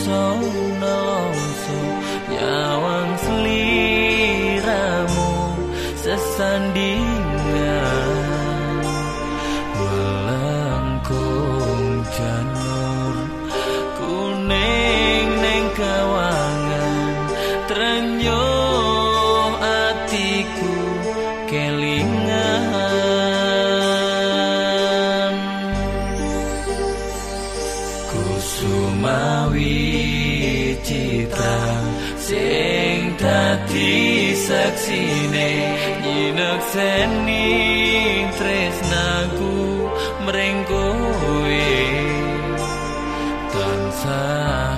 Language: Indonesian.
rasa nelongso nyawang seliramu sesandingan. Melengkung janur kuning neng kawangan trenyo atiku kelingan kusumawi citra sing dadi saksine nyinekseni tresnaku mring kowe. Tansah